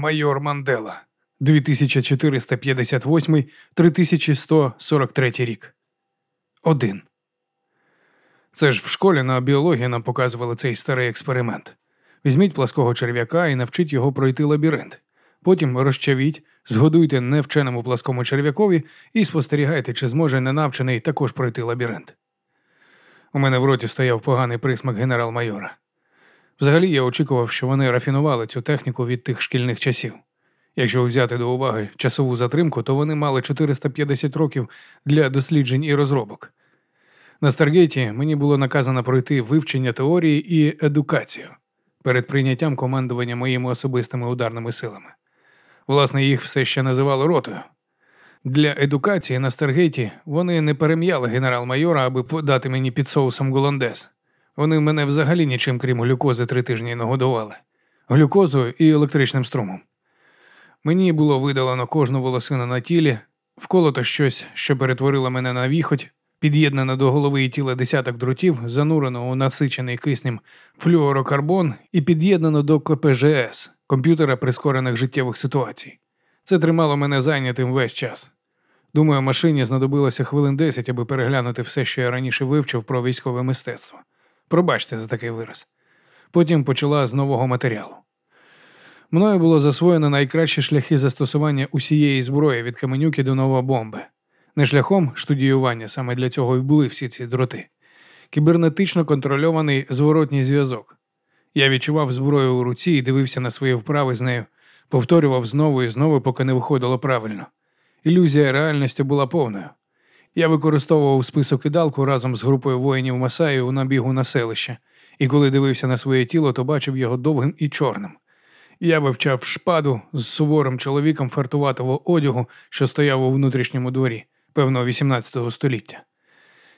майор Мандела, 2458-3143 рік. Один. Це ж в школі на біології нам показували цей старий експеримент. Візьміть плаского черв'яка і навчіть його пройти лабіринт. Потім розчавіть, згодуйте невченому пласкому черв'якові і спостерігайте, чи зможе ненавчений також пройти лабіринт. У мене в роті стояв поганий присмак генерал-майора. Взагалі я очікував, що вони рафінували цю техніку від тих шкільних часів. Якщо взяти до уваги часову затримку, то вони мали 450 років для досліджень і розробок. На Старгейті мені було наказано пройти вивчення теорії і едукацію перед прийняттям командування моїми особистими ударними силами. Власне, їх все ще називали ротою. Для едукації на Старгейті вони не перем'яли генерал-майора, аби подати мені під соусом голландез. Вони мене взагалі нічим, крім глюкози, три тижні не годували. Глюкозою і електричним струмом. Мені було видалено кожну волосину на тілі, вколото щось, що перетворило мене на віхоть, під'єднано до голови і тіла десяток дротів, занурено у насичений киснем флюорокарбон і під'єднано до КПЖС комп'ютера прискорених життєвих ситуацій. Це тримало мене зайнятим весь час. Думаю, машині знадобилося хвилин 10, аби переглянути все, що я раніше вивчив про військове мистецтво. Пробачте за такий вираз. Потім почала з нового матеріалу. Мною було засвоєно найкращі шляхи застосування усієї зброї від каменюки до новобомби. Не шляхом штудіювання, саме для цього і були всі ці дроти. Кібернетично контрольований зворотній зв'язок. Я відчував зброю у руці і дивився на свої вправи з нею, повторював знову і знову, поки не виходило правильно. Ілюзія реальності була повною. Я використовував список кидалку разом з групою воїнів Масаї у набігу на селище, і коли дивився на своє тіло, то бачив його довгим і чорним. Я вивчав шпаду з суворим чоловіком фартуватого одягу, що стояв у внутрішньому дворі, певно, 18 століття.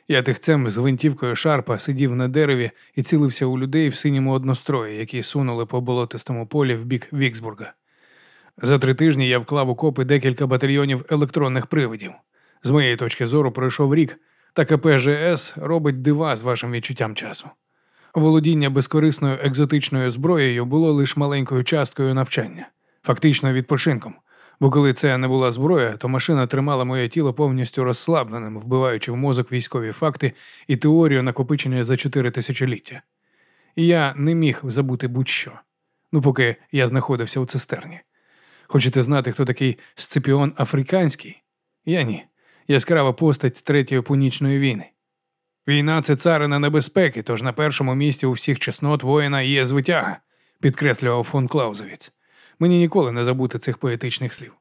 Я тихцем з гвинтівкою шарпа сидів на дереві і цілився у людей в синьому однострої, які сунули по болотистому полі в бік Віксбурга. За три тижні я вклав у копи декілька батальйонів електронних привидів. З моєї точки зору пройшов рік, та КПЖС робить дива з вашим відчуттям часу. Володіння безкорисною екзотичною зброєю було лише маленькою часткою навчання, фактично відпочинком. Бо коли це не була зброя, то машина тримала моє тіло повністю розслабленим, вбиваючи в мозок військові факти і теорію накопичення за чотири тисячоліття. І я не міг забути будь-що. Ну, поки я знаходився у цистерні. Хочете знати, хто такий Сципіон Африканський? Я ні. Яскрава постать Третьої Пунічної війни. Війна це царина небезпеки, тож на першому місці у всіх чеснот воїна є звитяга, підкреслював фон Клаузовіц. Мені ніколи не забути цих поетичних слів.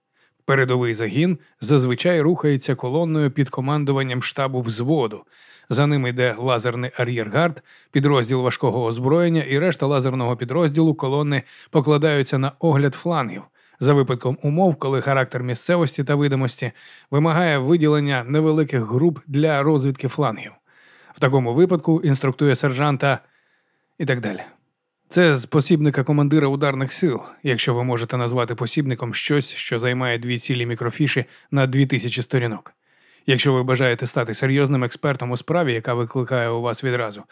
Передовий загін зазвичай рухається колонною під командуванням штабу взводу. За ним йде лазерний ар'єргард, підрозділ важкого озброєння, і решта лазерного підрозділу колони покладаються на огляд флангів. За випадком умов, коли характер місцевості та видимості вимагає виділення невеликих груп для розвідки флангів. В такому випадку інструктує сержанта і так далі. Це з посібника командира ударних сил, якщо ви можете назвати посібником щось, що займає дві цілі мікрофіші на дві тисячі сторінок. Якщо ви бажаєте стати серйозним експертом у справі, яка викликає у вас відразу,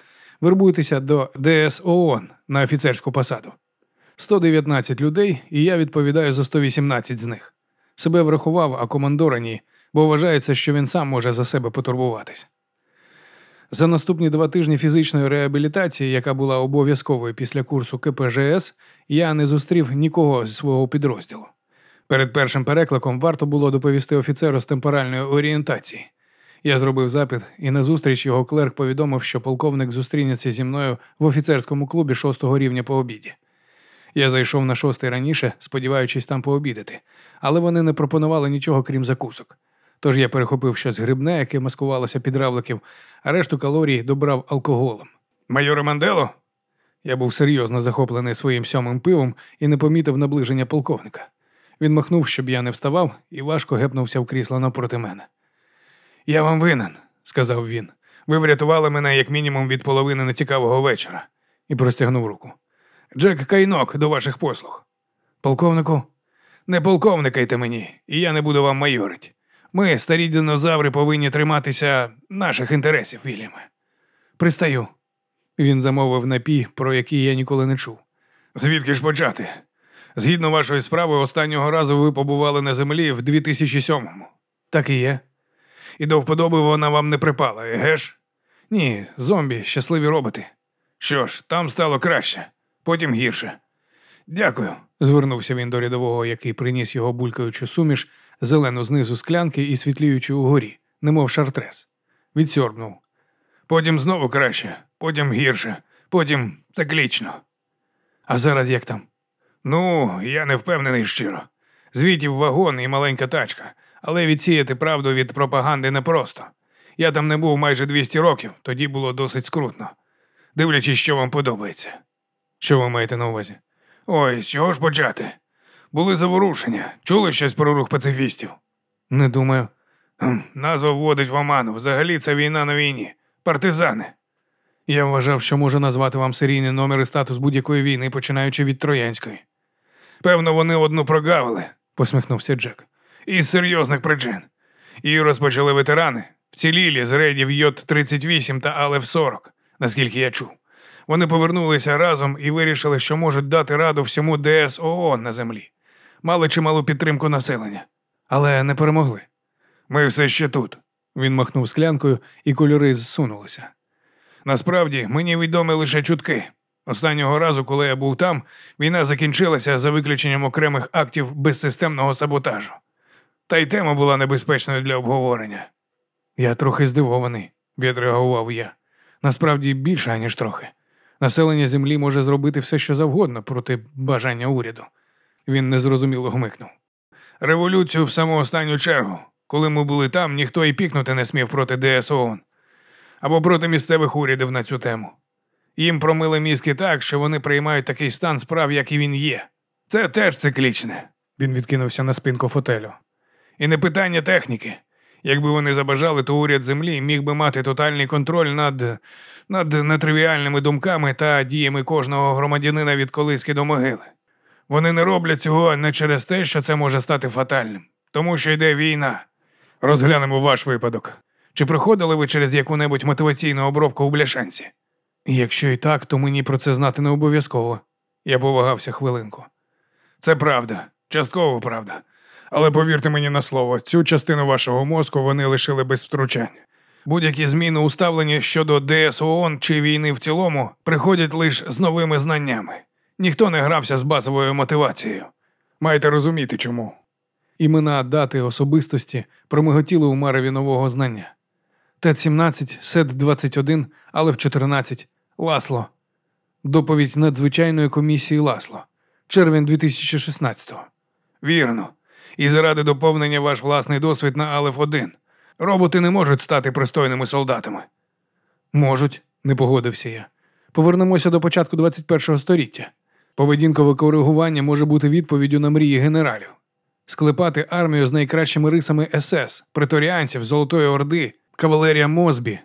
вербуйтеся до ДС ООН на офіцерську посаду. 119 людей, і я відповідаю за 118 з них. Себе врахував, а командора ні, бо вважається, що він сам може за себе потурбуватись. За наступні два тижні фізичної реабілітації, яка була обов'язковою після курсу КПЖС, я не зустрів нікого з свого підрозділу. Перед першим перекликом варто було доповісти офіцеру з темпоральної орієнтації. Я зробив запит, і на зустріч його клерк повідомив, що полковник зустрінеться зі мною в офіцерському клубі шостого рівня по обіді. Я зайшов на шостий раніше, сподіваючись там пообідати, але вони не пропонували нічого крім закусок. Тож я перехопив щось грибне, яке маскувалося під равликів, а решту калорій добрав алкоголем. Майоре Мандело? Я був серйозно захоплений своїм сьомим пивом і не помітив наближення полковника. Він махнув, щоб я не вставав, і важко гепнувся в крісло напроти мене. Я вам винен, сказав він. Ви врятували мене як мінімум від половини нецікавого вечора, і простягнув руку. Джек Кайнок до ваших послуг. Полковнику, не полковникайте мені, і я не буду вам майорить. Ми, старі динозаври, повинні триматися наших інтересів, Вільяме. Пристаю. Він замовив напій, про який я ніколи не чув. Звідки ж почати? Згідно вашої справи, останнього разу ви побували на землі в 2007-му. Так і є. І до вподоби вона вам не припала, еге ж? Ні, зомбі, щасливі роботи. Що ж, там стало краще, потім гірше. Дякую, звернувся він до рядового, який приніс його булькаючу суміш, зелену знизу склянки і світліючу угорі, немов шартрес. Відсьорбнув. Потім знову краще, потім гірше, потім циклічно. А зараз як там? Ну, я не впевнений щиро. Звітів вагон і маленька тачка, але відсіяти правду від пропаганди непросто. Я там не був майже 200 років, тоді було досить скрутно. Дивлячись, що вам подобається. Що ви маєте на увазі? Ой, з чого ж почати? Були заворушення. Чули щось про рух пацифістів? Не думаю. Назва вводить в оману. Взагалі це війна на війні. Партизани. Я вважав, що можу назвати вам серійний номер і статус будь-якої війни, починаючи від Троянської. Певно, вони одну прогавили, посміхнувся Джек. Із серйозних причин. Її розпочали ветерани, вцілілі з рейдів Йот 38 та Алев 40, наскільки я чув. Вони повернулися разом і вирішили, що можуть дати раду всьому ДС ООН на землі. Мали чималу підтримку населення, але не перемогли. Ми все ще тут. Він махнув склянкою, і кольори зсунулися. Насправді, мені відомі лише чутки. Останнього разу, коли я був там, війна закінчилася за виключенням окремих актів безсистемного саботажу. Та й тема була небезпечною для обговорення. Я трохи здивований, відреагував я. Насправді більше, аніж трохи. Населення землі може зробити все, що завгодно проти бажання уряду. Він незрозуміло гмикнув. Революцію в саму останню чергу. Коли ми були там, ніхто і пікнути не смів проти ДСОН або проти місцевих урядів на цю тему. Їм промили мізки так, що вони приймають такий стан справ, як і він є. Це теж циклічне. Він відкинувся на спинку фотелю. І не питання техніки. Якби вони забажали, то уряд землі міг би мати тотальний контроль над над нетривіальними думками та діями кожного громадянина від колиски до могили. Вони не роблять цього не через те, що це може стати фатальним, тому що йде війна. Розглянемо ваш випадок. Чи проходили ви через яку-небудь мотиваційну обробку у бляшанці? Якщо і так, то мені про це знати не обов'язково. Я повагався хвилинку. Це правда, частково правда. Але повірте мені на слово, цю частину вашого мозку вони лишили без втручання. Будь-які зміни у ставленні щодо ДСОН чи війни в цілому приходять лише з новими знаннями. Ніхто не грався з базовою мотивацією. Маєте розуміти чому. Імена, дати, особистості промиготіли у мареві нового знання. ТЕТ-17, СЕД-21, але в 14 Ласло. Доповідь надзвичайної комісії Ласло. Червень 2016-го. Вірно. І заради доповнення ваш власний досвід на Алеф 1 Роботи не можуть стати пристойними солдатами. Можуть, не погодився я. Повернемося до початку 21-го століття. Поведінкове коригування може бути відповіддю на мрії генералів. Склепати армію з найкращими рисами СС, преторіанців, Золотої Орди, кавалерія Мозбі.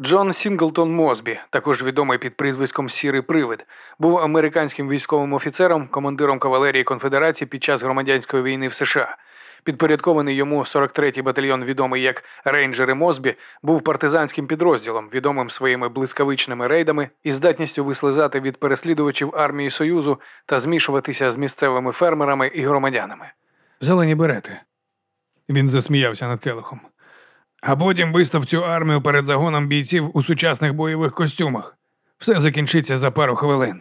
Джон Сінглтон Мозбі, також відомий під прізвиськом Сірий Привид, був американським військовим офіцером, командиром кавалерії конфедерації під час громадянської війни в США. Підпорядкований йому 43-й батальйон, відомий як рейнджери Мозбі, був партизанським підрозділом, відомим своїми блискавичними рейдами і здатністю вислизати від переслідувачів армії Союзу та змішуватися з місцевими фермерами і громадянами. Зелені берети. Він засміявся над келихом. А потім вистав цю армію перед загоном бійців у сучасних бойових костюмах. Все закінчиться за пару хвилин.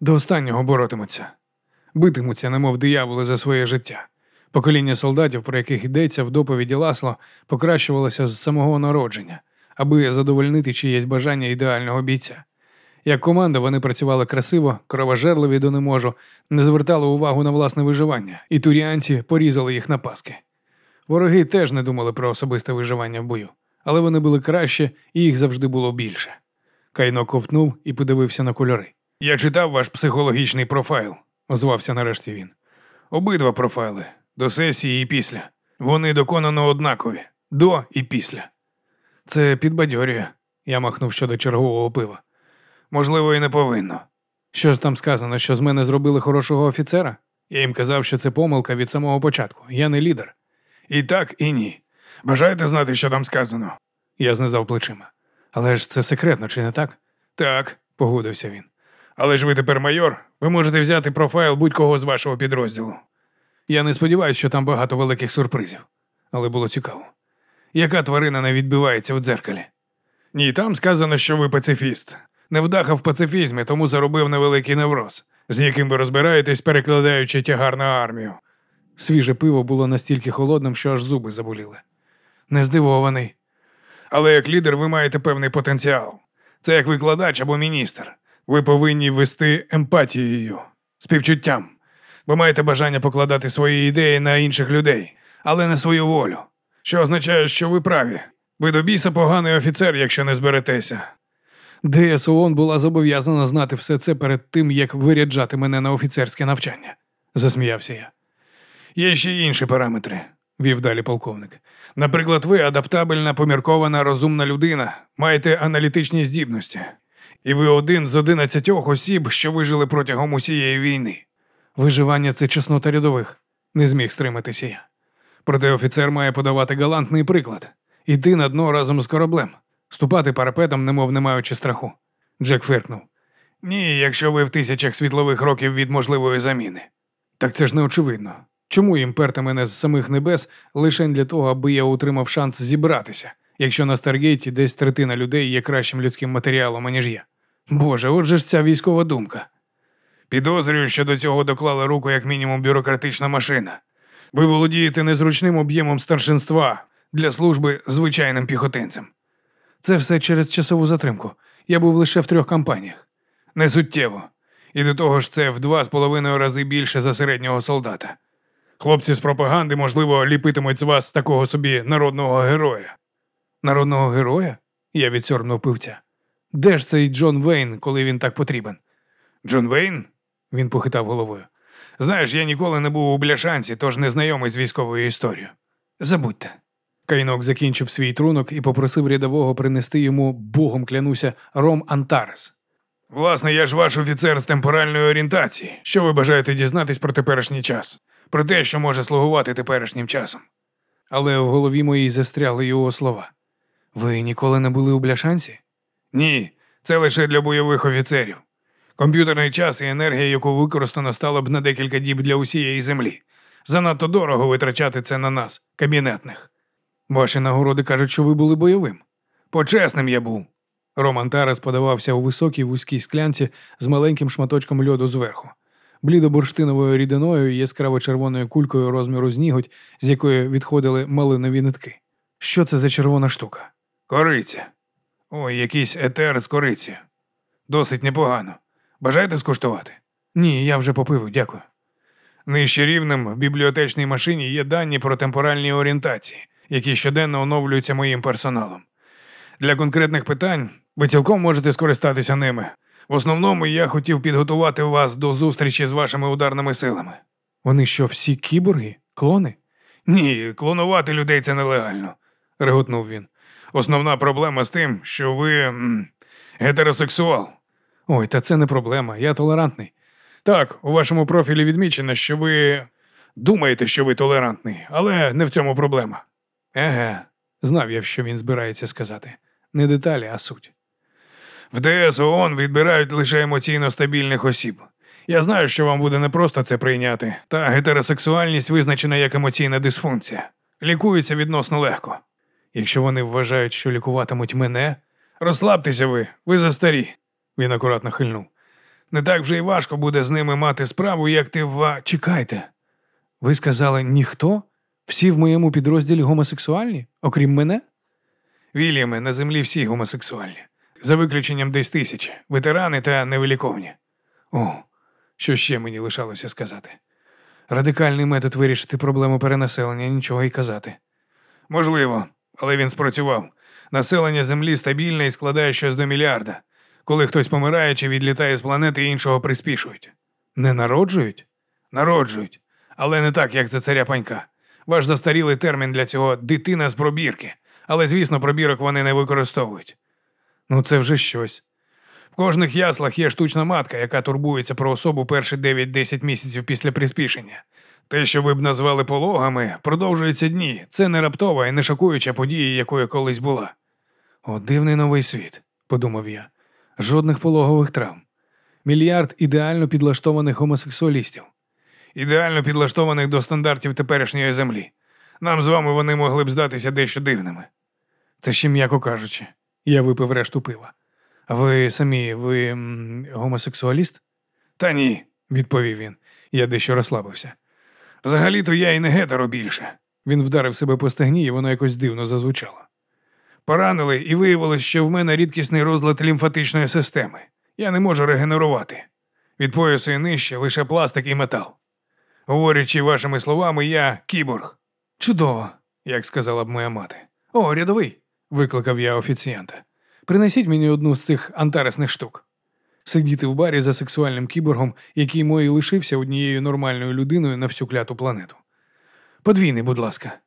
До останнього боротимуться, битимуться, немов дияволи за своє життя. Покоління солдатів, про яких йдеться в доповіді Ласло, покращувалося з самого народження, аби задовольнити чиєсь бажання ідеального бійця. Як команда вони працювали красиво, кровожерливі до не можу, не звертали увагу на власне виживання, і туріанці порізали їх на паски. Вороги теж не думали про особисте виживання в бою, але вони були краще і їх завжди було більше. Кайно ковтнув і подивився на кольори. Я читав ваш психологічний профайл, озвався нарешті він. Обидва профайли до сесії і після. Вони доконано однакові до і після. Це підбадьорює, я махнув щодо чергового пива. Можливо, і не повинно. Що ж там сказано, що з мене зробили хорошого офіцера? Я їм казав, що це помилка від самого початку. Я не лідер. І так, і ні. Бажаєте знати, що там сказано? Я знизав плечима. Але ж це секретно, чи не так? Так, погодився він. Але ж ви тепер майор, ви можете взяти профайл будь-кого з вашого підрозділу. Я не сподіваюся, що там багато великих сюрпризів, але було цікаво. Яка тварина не відбивається в дзеркалі? Ні, там сказано, що ви пацифіст. Невдаха в пацифізмі, тому заробив невеликий невроз, з яким ви розбираєтесь, перекладаючи тягар на армію. Свіже пиво було настільки холодним, що аж зуби заболіли. Не здивований. Але як лідер ви маєте певний потенціал. Це як викладач або міністр. Ви повинні вести емпатією, співчуттям. Ви маєте бажання покладати свої ідеї на інших людей, але не свою волю. Що означає, що ви праві. Ви до біса поганий офіцер, якщо не зберетеся. ДСОН була зобов'язана знати все це перед тим, як виряджати мене на офіцерське навчання, засміявся я. Є ще інші параметри, вів далі полковник. Наприклад, ви адаптабельна, поміркована, розумна людина, маєте аналітичні здібності, і ви один з одинадцятьох осіб, що вижили протягом усієї війни. Виживання це чеснота рядових, не зміг стриматися я. Проте офіцер має подавати галантний приклад іти на дно разом з кораблем, ступати парапетом, немов не маючи страху. Джек фиркнув. Ні, якщо ви в тисячах світлових років від можливої заміни. Так це ж не очевидно. Чому їм перти мене з самих небес лише для того, аби я отримав шанс зібратися, якщо на Старгейті десь третина людей є кращим людським матеріалом, аніж я? Боже, отже ж ця військова думка. Підозрюю, що до цього доклала руку як мінімум бюрократична машина. Ви володієте незручним об'ємом старшинства для служби звичайним піхотинцем. Це все через часову затримку. Я був лише в трьох кампаніях. Не суттєво. І до того ж, це в два з половиною рази більше за середнього солдата. Хлопці з пропаганди, можливо, ліпитимуть з вас такого собі народного героя. Народного героя? Я відсьорбнув пивця. Де ж цей Джон Вейн, коли він так потрібен? Джон Вейн? Він похитав головою. Знаєш, я ніколи не був у бляшанці, тож не знайомий з військовою історією. Забудьте. Кайнок закінчив свій трунок і попросив рядового принести йому, богом клянуся, ром Антарес. Власне, я ж ваш офіцер з темпоральної орієнтації. Що ви бажаєте дізнатись про теперішній час, про те, що може слугувати теперішнім часом. Але в голові моїй застрягли його слова. Ви ніколи не були у бляшанці? Ні, це лише для бойових офіцерів. Комп'ютерний час і енергія, яку використано, стало б на декілька діб для усієї землі. Занадто дорого витрачати це на нас, кабінетних. Ваші нагороди кажуть, що ви були бойовим. Почесним я був. Роман Тарас подавався у високій вузькій склянці з маленьким шматочком льоду зверху, блідо-бурштиновою рідиною і яскраво червоною кулькою розміру з з якої відходили малинові нитки. Що це за червона штука? Кориця. Ой, якийсь етер з кориці. Досить непогано. Бажаєте скуштувати? Ні, я вже попив, дякую. Нижче рівнем в бібліотечній машині є дані про темпоральні орієнтації, які щоденно оновлюються моїм персоналом. Для конкретних питань ви цілком можете скористатися ними. В основному я хотів підготувати вас до зустрічі з вашими ударними силами. Вони що, всі кіборги? Клони? Ні, клонувати людей це нелегально, реготнув він. Основна проблема з тим, що ви гетеросексуал. Ой, та це не проблема, я толерантний. Так, у вашому профілі відмічено, що ви думаєте, що ви толерантний, але не в цьому проблема. Еге, знав я, що він збирається сказати. Не деталі, а суть. В ДС ООН відбирають лише емоційно стабільних осіб. Я знаю, що вам буде непросто це прийняти, та гетеросексуальність визначена як емоційна дисфункція. Лікується відносно легко. Якщо вони вважають, що лікуватимуть мене, розслабтеся ви, ви застарі. Він акуратно хильнув. Не так вже й важко буде з ними мати справу, як ти в. Чекайте. Ви сказали ніхто? Всі в моєму підрозділі гомосексуальні, окрім мене? Вільями, на землі всі гомосексуальні, за виключенням десь тисячі, ветерани та невиліковні. О, що ще мені лишалося сказати? Радикальний метод вирішити проблему перенаселення, нічого й казати. Можливо, але він спрацював. Населення землі стабільне і складає щось до мільярда. Коли хтось помирає чи відлітає з планети, іншого приспішують. Не народжують? Народжують. Але не так, як за царя панька. Ваш застарілий термін для цього дитина з пробірки. Але, звісно, пробірок вони не використовують. Ну, це вже щось. В кожних яслах є штучна матка, яка турбується про особу перші 9-10 місяців після приспішення. Те, що ви б назвали пологами, продовжується дні. Це не раптова і не шокуюча подія, якою колись була. О, дивний новий світ, подумав я. Жодних пологових травм. Мільярд ідеально підлаштованих гомосексуалістів. Ідеально підлаштованих до стандартів теперішньої землі. Нам з вами вони могли б здатися дещо дивними. Це ще м'яко кажучи. Я випив решту пива. Ви самі, ви м, гомосексуаліст? Та ні, відповів він. Я дещо розслабився. Взагалі-то я і не гетеро більше. Він вдарив себе по стегні, і воно якось дивно зазвучало. Поранили, і виявилось, що в мене рідкісний розлад лімфатичної системи. Я не можу регенерувати. Від поясу і нижче лише пластик і метал. Говорячи вашими словами, я кіборг. Чудово, як сказала б моя мати. О, рядовий, викликав я офіціанта. Принесіть мені одну з цих антаресних штук. Сидіти в барі за сексуальним кіборгом, який мої лишився однією нормальною людиною на всю кляту планету. Подвійний, будь ласка,